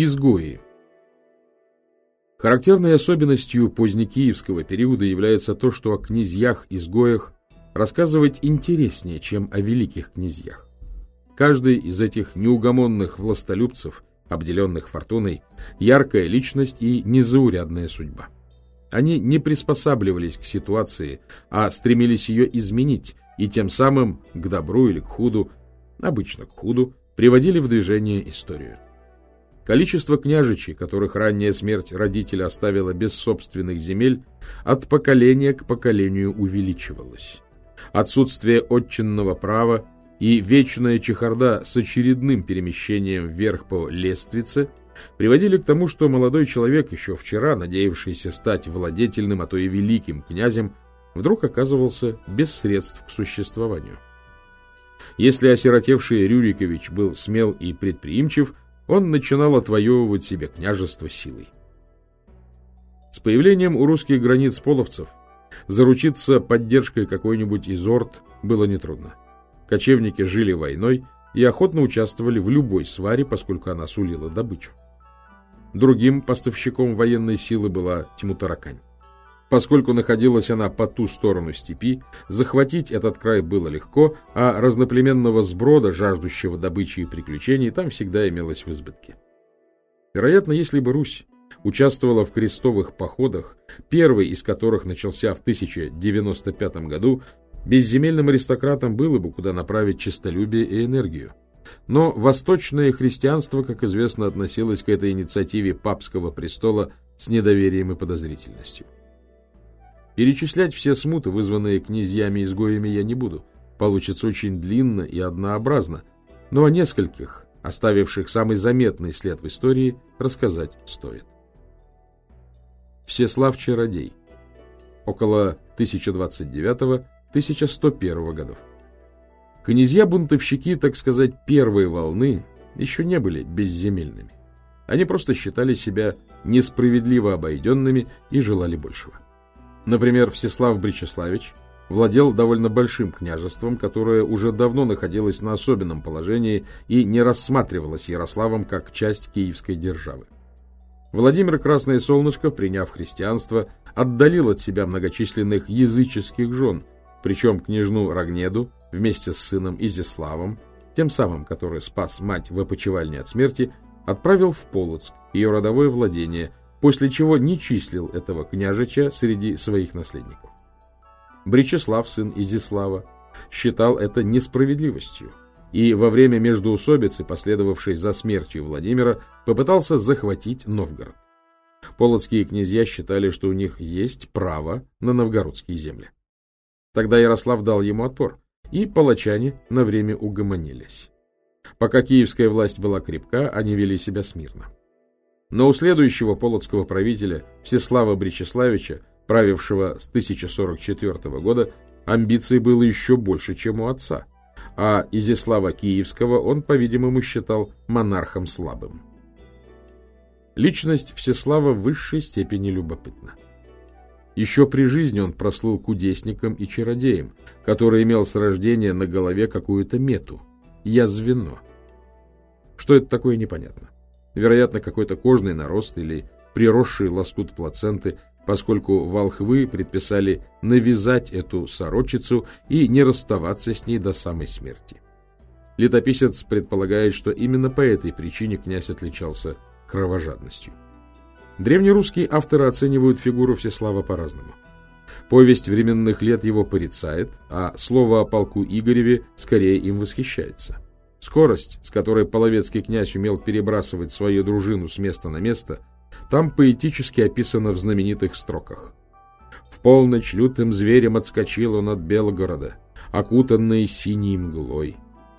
Изгои Характерной особенностью позднекиевского периода является то, что о князьях-изгоях рассказывать интереснее, чем о великих князьях. Каждый из этих неугомонных властолюбцев, обделенных фортуной, яркая личность и незаурядная судьба. Они не приспосабливались к ситуации, а стремились ее изменить, и тем самым к добру или к худу, обычно к худу, приводили в движение историю. Количество княжичей, которых ранняя смерть родителя оставила без собственных земель, от поколения к поколению увеличивалось. Отсутствие отчинного права и вечная чехарда с очередным перемещением вверх по лествице приводили к тому, что молодой человек, еще вчера надеявшийся стать владетельным, а то и великим князем, вдруг оказывался без средств к существованию. Если осиротевший Рюрикович был смел и предприимчив, он начинал отвоевывать себе княжество силой. С появлением у русских границ половцев заручиться поддержкой какой-нибудь из орд было нетрудно. Кочевники жили войной и охотно участвовали в любой сваре, поскольку она сулила добычу. Другим поставщиком военной силы была Тимутаракань. Поскольку находилась она по ту сторону степи, захватить этот край было легко, а разноплеменного сброда, жаждущего добычи и приключений, там всегда имелось в избытке. Вероятно, если бы Русь участвовала в крестовых походах, первый из которых начался в 1095 году, Безземельным аристократам было бы куда направить честолюбие и энергию. Но восточное христианство, как известно, относилось к этой инициативе папского престола с недоверием и подозрительностью. Перечислять все смуты, вызванные князьями-изгоями, я не буду. Получится очень длинно и однообразно. Но о нескольких, оставивших самый заметный след в истории, рассказать стоит. Всеслав Чародей. Около 1029 1101 годов. Князья-бунтовщики, так сказать, первой волны, еще не были безземельными. Они просто считали себя несправедливо обойденными и желали большего. Например, Всеслав Бречеславич владел довольно большим княжеством, которое уже давно находилось на особенном положении и не рассматривалось Ярославом как часть киевской державы. Владимир Красное Солнышко, приняв христианство, отдалил от себя многочисленных языческих жен – причем княжну Рогнеду вместе с сыном Изяславом, тем самым, который спас мать в опочивальне от смерти, отправил в Полоцк, ее родовое владение, после чего не числил этого княжича среди своих наследников. Бречеслав, сын Изяслава, считал это несправедливостью, и во время междоусобицы, последовавшей за смертью Владимира, попытался захватить Новгород. Полоцкие князья считали, что у них есть право на новгородские земли. Тогда Ярослав дал ему отпор, и палачане на время угомонились. Пока киевская власть была крепка, они вели себя смирно. Но у следующего полоцкого правителя, Всеслава Бречеславича, правившего с 1044 года, амбиций было еще больше, чем у отца, а Изяслава Киевского он, по-видимому, считал монархом слабым. Личность Всеслава в высшей степени любопытна. Еще при жизни он прослыл кудесником и чародеем, который имел с рождения на голове какую-то мету – язвено. Что это такое, непонятно. Вероятно, какой-то кожный нарост или приросший лоскут плаценты, поскольку волхвы предписали навязать эту сорочицу и не расставаться с ней до самой смерти. Летописец предполагает, что именно по этой причине князь отличался кровожадностью. Древнерусские авторы оценивают фигуру Всеслава по-разному. Повесть временных лет его порицает, а слово о полку Игореве скорее им восхищается. Скорость, с которой половецкий князь умел перебрасывать свою дружину с места на место, там поэтически описано в знаменитых строках. В полночь лютым зверем отскочил он от Белгорода, окутанный синей мглой.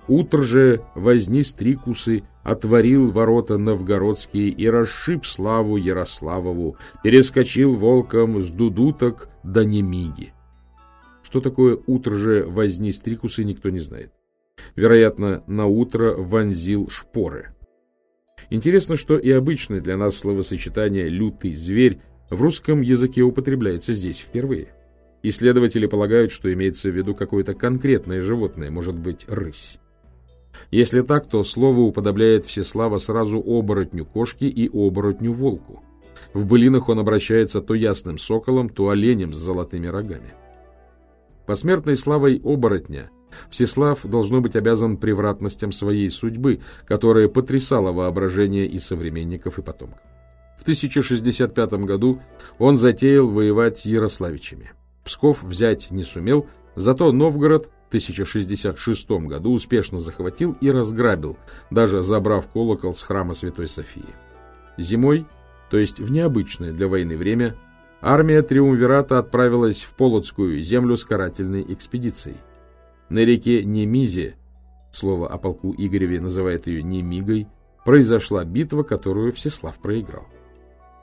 Утро же возни стрикусы, отворил ворота новгородские и расшиб славу Ярославову, перескочил волком с дудуток до Немиги. Что такое утро же возни стрикусы, никто не знает. Вероятно, на утро вонзил шпоры. Интересно, что и обычное для нас словосочетание «лютый зверь» в русском языке употребляется здесь впервые. Исследователи полагают, что имеется в виду какое-то конкретное животное, может быть, рысь. Если так, то слово уподобляет Всеслава сразу оборотню кошки и оборотню волку. В былинах он обращается то ясным соколом, то оленем с золотыми рогами. Посмертной славой оборотня Всеслав должно быть обязан превратностям своей судьбы, которая потрясала воображение и современников, и потомков. В 1065 году он затеял воевать с Ярославичами. Псков взять не сумел, зато Новгород в 1066 году успешно захватил и разграбил, даже забрав колокол с храма Святой Софии. Зимой, то есть в необычное для войны время, армия Триумвирата отправилась в Полоцкую землю с карательной экспедицией. На реке Немизе, слово о полку Игореве называет ее Немигой, произошла битва, которую Всеслав проиграл.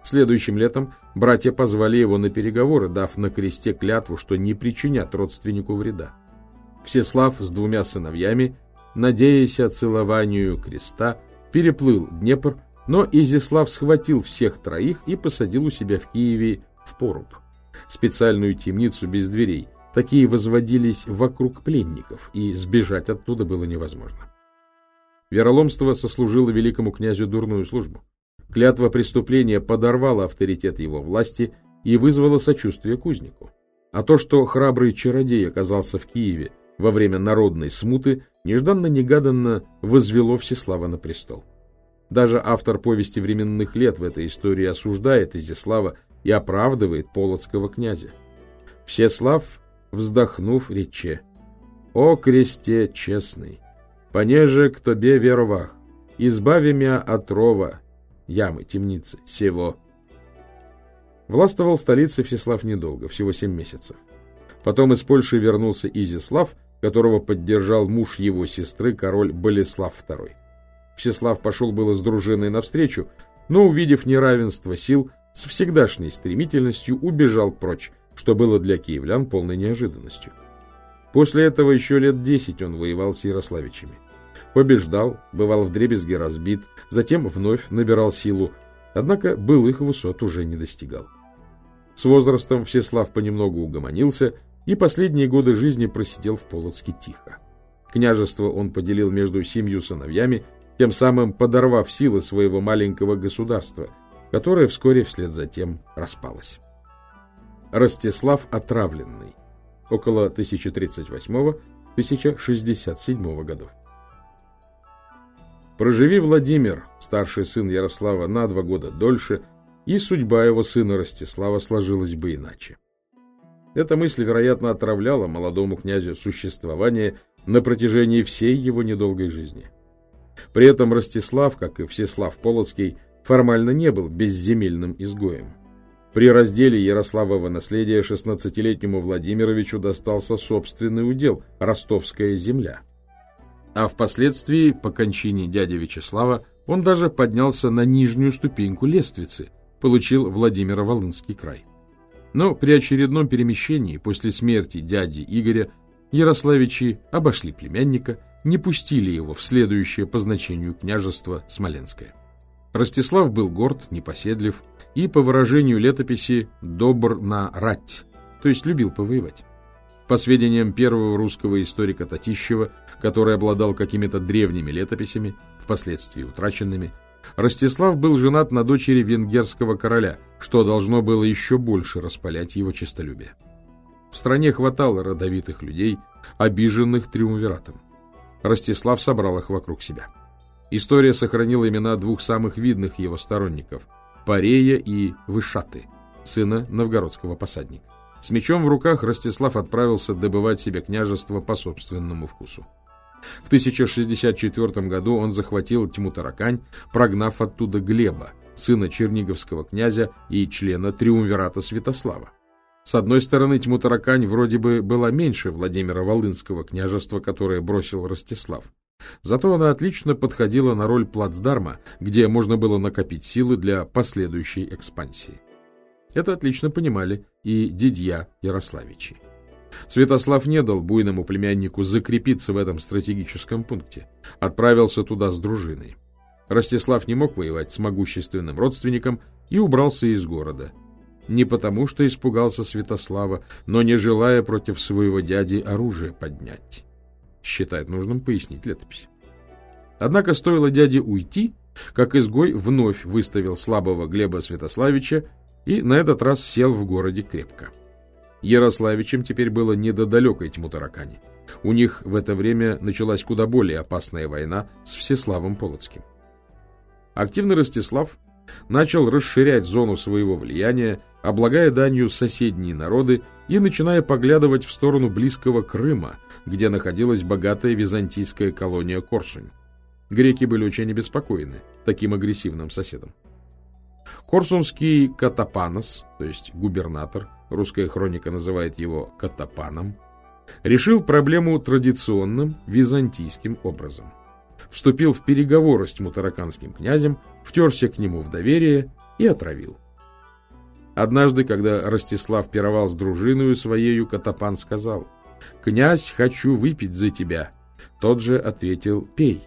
Следующим летом братья позвали его на переговоры, дав на кресте клятву, что не причинят родственнику вреда. Всеслав с двумя сыновьями, надеясь о целованию креста, переплыл Днепр, но Изяслав схватил всех троих и посадил у себя в Киеве в поруб, специальную темницу без дверей. Такие возводились вокруг пленников, и сбежать оттуда было невозможно. Вероломство сослужило великому князю дурную службу. Клятва преступления подорвала авторитет его власти и вызвала сочувствие кузнику. А то, что храбрый чародей оказался в Киеве во время народной смуты, нежданно-негаданно возвело Всеслава на престол. Даже автор повести временных лет в этой истории осуждает Изяслава и оправдывает полоцкого князя. Всеслав, вздохнув, рече, «О кресте честный, понеже к тобе веровах, избави меня от рова, ямы, темницы, сего. Властвовал в столице Всеслав недолго, всего семь месяцев. Потом из Польши вернулся Изяслав, которого поддержал муж его сестры, король Болеслав II. Всеслав пошел было с дружиной навстречу, но, увидев неравенство сил, с всегдашней стремительностью убежал прочь, что было для киевлян полной неожиданностью. После этого еще лет десять он воевал с Ярославичами. Побеждал, бывал вдребезги разбит, затем вновь набирал силу, однако былых высот уже не достигал. С возрастом Всеслав понемногу угомонился и последние годы жизни просидел в Полоцке тихо. Княжество он поделил между семью сыновьями, тем самым подорвав силы своего маленького государства, которое вскоре вслед за тем распалось. Ростислав Отравленный. Около 1038-1067 годов. Проживи Владимир, старший сын Ярослава, на два года дольше, и судьба его сына Ростислава сложилась бы иначе. Эта мысль, вероятно, отравляла молодому князю существование на протяжении всей его недолгой жизни. При этом Ростислав, как и Всеслав Полоцкий, формально не был безземельным изгоем. При разделе Ярославова наследия 16-летнему Владимировичу достался собственный удел – ростовская земля – а впоследствии, по кончине дяди Вячеслава, он даже поднялся на нижнюю ступеньку лествицы, получил Владимиро-Волынский край. Но при очередном перемещении после смерти дяди Игоря Ярославичи обошли племянника, не пустили его в следующее по значению княжество Смоленское. Ростислав был горд, непоседлив и, по выражению летописи, добр на рать, то есть любил повоевать. По сведениям первого русского историка Татищева, который обладал какими-то древними летописями, впоследствии утраченными, Ростислав был женат на дочери венгерского короля, что должно было еще больше распалять его честолюбие. В стране хватало родовитых людей, обиженных триумвиратом. Ростислав собрал их вокруг себя. История сохранила имена двух самых видных его сторонников – Парея и Вышаты, сына новгородского посадника. С мечом в руках Ростислав отправился добывать себе княжество по собственному вкусу. В 1064 году он захватил Тьму-Таракань, прогнав оттуда Глеба, сына черниговского князя и члена Триумвирата Святослава. С одной стороны, Тьму-Таракань вроде бы была меньше Владимира Волынского княжества, которое бросил Ростислав. Зато она отлично подходила на роль плацдарма, где можно было накопить силы для последующей экспансии. Это отлично понимали и дядья Ярославичи. Святослав не дал буйному племяннику закрепиться в этом стратегическом пункте. Отправился туда с дружиной. Ростислав не мог воевать с могущественным родственником и убрался из города. Не потому, что испугался Святослава, но не желая против своего дяди оружие поднять. Считает нужным пояснить летопись. Однако стоило дяде уйти, как изгой вновь выставил слабого Глеба Святославича и на этот раз сел в городе крепко. Ярославичем теперь было не до далекой тьму таракани. У них в это время началась куда более опасная война с Всеславом Полоцким. Активный Ростислав начал расширять зону своего влияния, облагая данью соседние народы и начиная поглядывать в сторону близкого Крыма, где находилась богатая византийская колония Корсунь. Греки были очень обеспокоены таким агрессивным соседом. Корсунский Катапанос, то есть губернатор, русская хроника называет его Катапаном, решил проблему традиционным византийским образом. Вступил в переговоры с тьмутараканским князем, втерся к нему в доверие и отравил. Однажды, когда Ростислав пировал с дружиною своею, Катапан сказал, «Князь, хочу выпить за тебя». Тот же ответил, «Пей».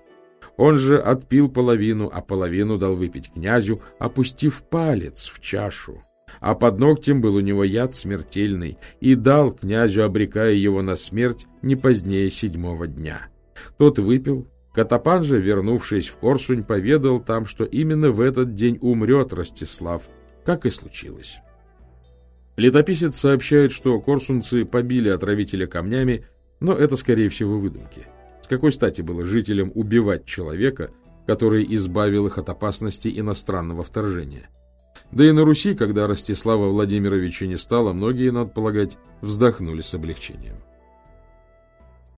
Он же отпил половину, а половину дал выпить князю, опустив палец в чашу. А под ногтем был у него яд смертельный, и дал князю, обрекая его на смерть не позднее седьмого дня. Тот выпил, Катапан же, вернувшись в Корсунь, поведал там, что именно в этот день умрет Ростислав, как и случилось. Летописец сообщает, что корсунцы побили отравителя камнями, но это, скорее всего, выдумки какой стати было жителям убивать человека, который избавил их от опасности иностранного вторжения? Да и на Руси, когда Ростислава Владимировича не стало, многие, надо полагать, вздохнули с облегчением.